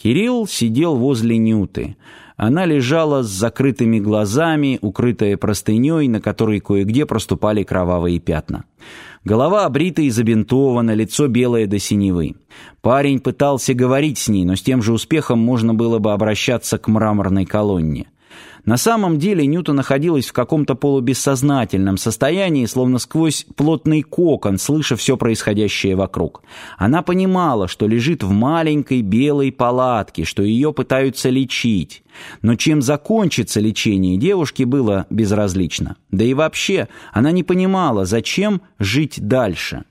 Кирилл сидел возле Нюты. Она лежала с закрытыми глазами, укрытая простыней, на которой кое-где проступали кровавые пятна. Голова обрита и забинтована, лицо белое до синевы. Парень пытался говорить с ней, но с тем же успехом можно было бы обращаться к мраморной колонне. На самом деле Ньюта находилась в каком-то полубессознательном состоянии, словно сквозь плотный кокон, слыша все происходящее вокруг. Она понимала, что лежит в маленькой белой палатке, что ее пытаются лечить. Но чем закончится лечение, девушке было безразлично. Да и вообще, она не понимала, зачем жить дальше.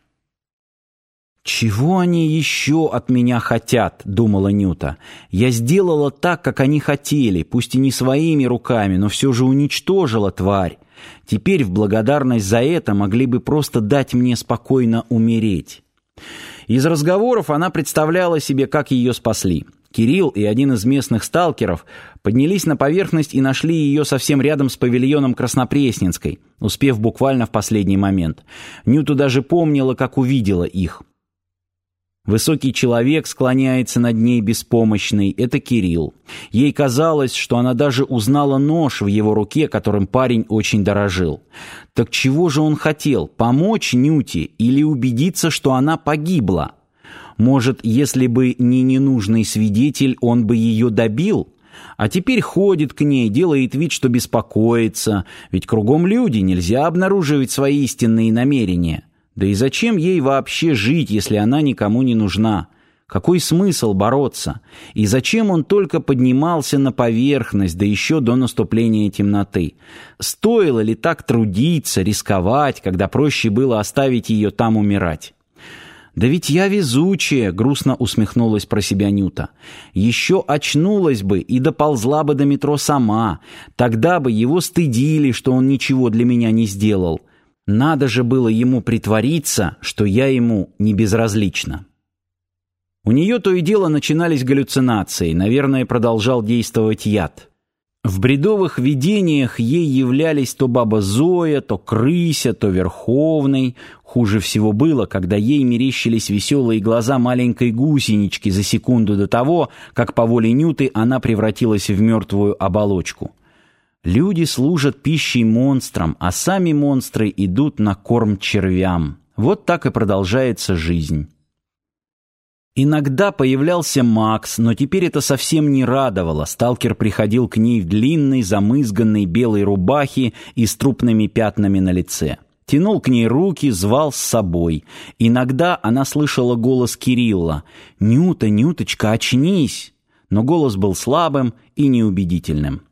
«Чего они еще от меня хотят?» — думала Нюта. «Я сделала так, как они хотели, пусть и не своими руками, но все же уничтожила тварь. Теперь в благодарность за это могли бы просто дать мне спокойно умереть». Из разговоров она представляла себе, как ее спасли. Кирилл и один из местных сталкеров поднялись на поверхность и нашли ее совсем рядом с павильоном Краснопресненской, успев буквально в последний момент. Нюту даже помнила, как увидела их. Высокий человек склоняется над ней беспомощный. Это Кирилл. Ей казалось, что она даже узнала нож в его руке, которым парень очень дорожил. Так чего же он хотел? Помочь Нюте или убедиться, что она погибла? Может, если бы не ненужный свидетель, он бы ее добил? А теперь ходит к ней, делает вид, что беспокоится. Ведь кругом люди, нельзя обнаруживать свои истинные намерения. Да и зачем ей вообще жить, если она никому не нужна? Какой смысл бороться? И зачем он только поднимался на поверхность, да еще до наступления темноты? Стоило ли так трудиться, рисковать, когда проще было оставить ее там умирать? «Да ведь я везучая», — грустно усмехнулась про себя Нюта. «Еще очнулась бы и доползла бы до метро сама. Тогда бы его стыдили, что он ничего для меня не сделал. Надо же было ему притвориться, что я ему не безразлична. У нее то и дело начинались галлюцинации, наверное, продолжал действовать яд. В бредовых видениях ей являлись то баба Зоя, то Крыся, то Верховный. Хуже всего было, когда ей мерещились веселые глаза маленькой гусенички за секунду до того, как по воле Нюты она превратилась в мертвую оболочку. Люди служат пищей монстрам, а сами монстры идут на корм червям. Вот так и продолжается жизнь. Иногда появлялся Макс, но теперь это совсем не радовало. Сталкер приходил к ней в длинной, замызганной белой рубахе и с трупными пятнами на лице. Тянул к ней руки, звал с собой. Иногда она слышала голос Кирилла. «Нюта, Нюточка, очнись!» Но голос был слабым и неубедительным.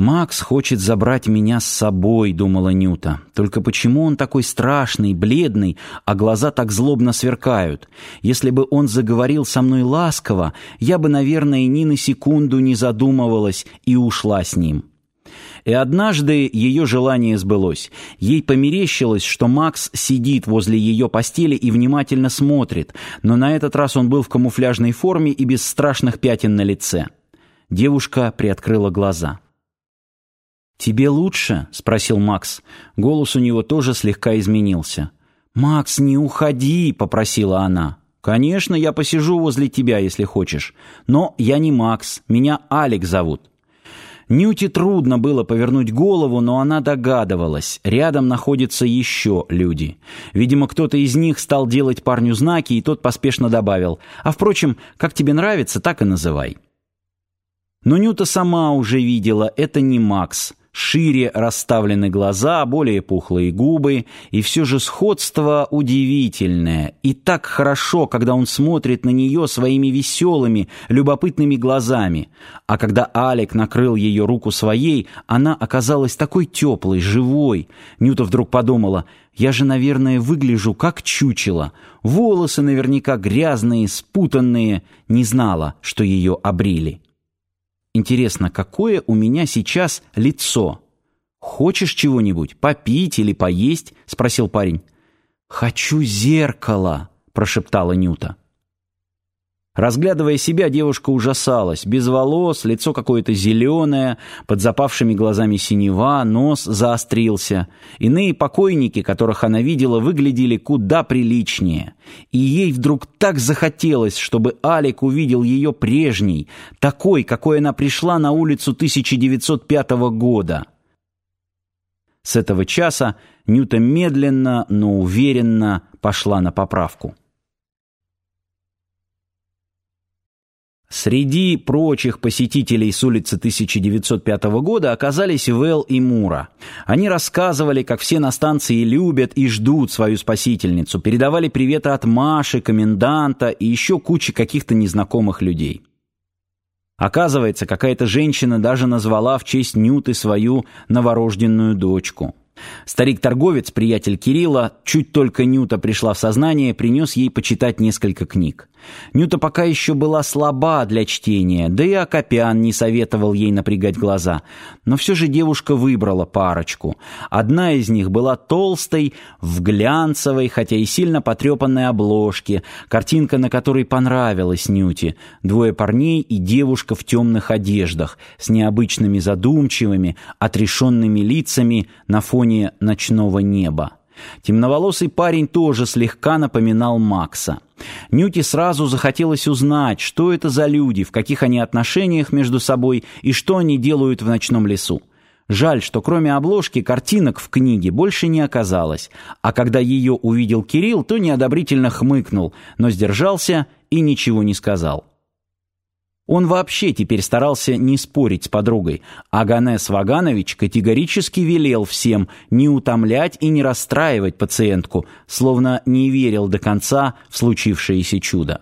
«Макс хочет забрать меня с собой», — думала Нюта. «Только почему он такой страшный, бледный, а глаза так злобно сверкают? Если бы он заговорил со мной ласково, я бы, наверное, ни на секунду не задумывалась и ушла с ним». И однажды ее желание сбылось. Ей померещилось, что Макс сидит возле ее постели и внимательно смотрит, но на этот раз он был в камуфляжной форме и без страшных пятен на лице. Девушка приоткрыла глаза. «Тебе лучше?» — спросил Макс. Голос у него тоже слегка изменился. «Макс, не уходи!» — попросила она. «Конечно, я посижу возле тебя, если хочешь. Но я не Макс, меня Алик зовут». Нюте трудно было повернуть голову, но она догадывалась. Рядом находятся еще люди. Видимо, кто-то из них стал делать парню знаки, и тот поспешно добавил. «А впрочем, как тебе нравится, так и называй». Но Нюта сама уже видела, это не Макс шире расставлены глаза, более пухлые губы, и все же сходство удивительное. И так хорошо, когда он смотрит на нее своими веселыми, любопытными глазами. А когда Алик накрыл ее руку своей, она оказалась такой теплой, живой. Нюта вдруг подумала, я же, наверное, выгляжу как чучело. Волосы наверняка грязные, спутанные. Не знала, что ее обрили. Интересно, какое у меня сейчас лицо? Хочешь чего-нибудь? Попить или поесть? Спросил парень. Хочу зеркало, прошептала Нюта. Разглядывая себя, девушка ужасалась. Без волос, лицо какое-то зеленое, под запавшими глазами синева, нос заострился. Иные покойники, которых она видела, выглядели куда приличнее. И ей вдруг так захотелось, чтобы Алик увидел ее прежней, такой, какой она пришла на улицу 1905 года. С этого часа Нюта медленно, но уверенно пошла на поправку. Среди прочих посетителей с улицы 1905 года оказались Вэл и Мура. Они рассказывали, как все на станции любят и ждут свою спасительницу, передавали приветы от Маши, коменданта и еще кучи каких-то незнакомых людей. Оказывается, какая-то женщина даже назвала в честь Нюты свою новорожденную дочку. Старик-торговец, приятель Кирилла, чуть только Нюта пришла в сознание, принес ей почитать несколько книг. Нюта пока еще была слаба для чтения, да и Акопян не советовал ей напрягать глаза. Но все же девушка выбрала парочку. Одна из них была толстой, в глянцевой, хотя и сильно потрепанной обложке, картинка на которой понравилась Нюте. Двое парней и девушка в темных одеждах, с необычными задумчивыми, отрешенными лицами на фоне ночного неба. Темноволосый парень тоже слегка напоминал Макса. Нюте сразу захотелось узнать, что это за люди, в каких они отношениях между собой и что они делают в ночном лесу. Жаль, что кроме обложки картинок в книге больше не оказалось, а когда ее увидел Кирилл, то неодобрительно хмыкнул, но сдержался и ничего не сказал. Он вообще теперь старался не спорить с подругой, а Ганес Ваганович категорически велел всем не утомлять и не расстраивать пациентку, словно не верил до конца в случившееся чудо.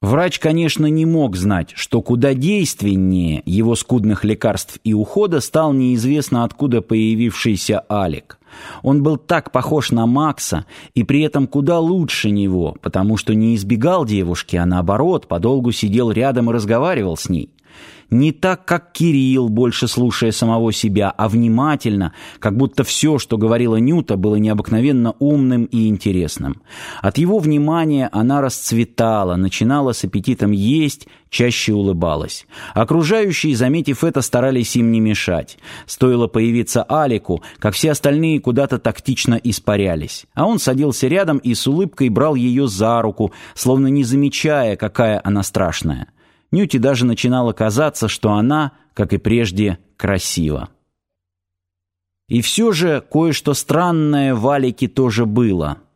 Врач, конечно, не мог знать, что куда действеннее его скудных лекарств и ухода стал неизвестно откуда появившийся Алик. Он был так похож на Макса и при этом куда лучше него, потому что не избегал девушки, а наоборот, подолгу сидел рядом и разговаривал с ней. Не так, как Кирилл, больше слушая самого себя, а внимательно, как будто все, что говорила Нюта, было необыкновенно умным и интересным. От его внимания она расцветала, начинала с аппетитом есть, чаще улыбалась. Окружающие, заметив это, старались им не мешать. Стоило появиться Алику, как все остальные куда-то тактично испарялись. А он садился рядом и с улыбкой брал ее за руку, словно не замечая, какая она страшная. Нюте даже начинало казаться, что она, как и прежде, красива. И все же кое-что странное в Алике тоже было –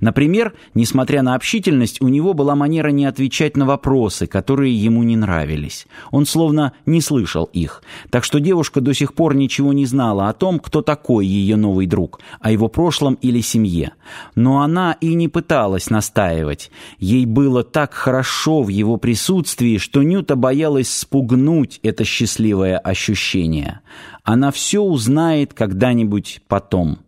Например, несмотря на общительность, у него была манера не отвечать на вопросы, которые ему не нравились. Он словно не слышал их. Так что девушка до сих пор ничего не знала о том, кто такой ее новый друг, о его прошлом или семье. Но она и не пыталась настаивать. Ей было так хорошо в его присутствии, что Нюта боялась спугнуть это счастливое ощущение. Она все узнает когда-нибудь потом.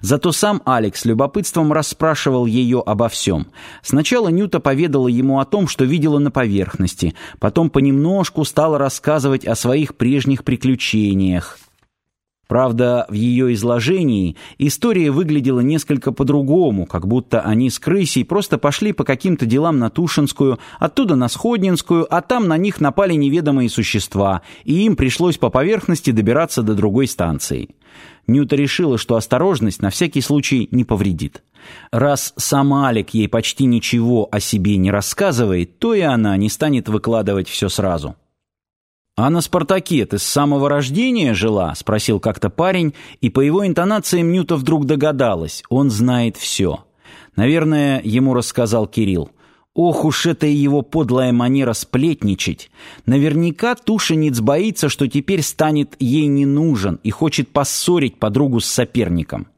Зато сам Алекс любопытством расспрашивал ее обо всем. Сначала Нюта поведала ему о том, что видела на поверхности, потом понемножку стала рассказывать о своих прежних приключениях. Правда, в ее изложении история выглядела несколько по-другому, как будто они с крысей просто пошли по каким-то делам на Тушинскую, оттуда на Сходнинскую, а там на них напали неведомые существа, и им пришлось по поверхности добираться до другой станции. Нюта решила, что осторожность на всякий случай не повредит. Раз сам Алик ей почти ничего о себе не рассказывает, то и она не станет выкладывать все сразу. «А на «Спартаке» ты с самого рождения жила?» — спросил как-то парень, и по его интонациям Нюта вдруг догадалась. Он знает все. Наверное, ему рассказал Кирилл. Ох уж это и его подлая манера сплетничать. Наверняка Тушениц боится, что теперь станет ей не нужен и хочет поссорить подругу с соперником.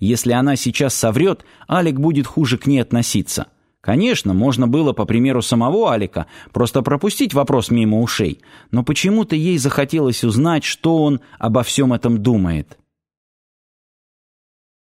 Если она сейчас соврет, Алик будет хуже к ней относиться. Конечно, можно было, по примеру самого Алика, просто пропустить вопрос мимо ушей, но почему-то ей захотелось узнать, что он обо всем этом думает.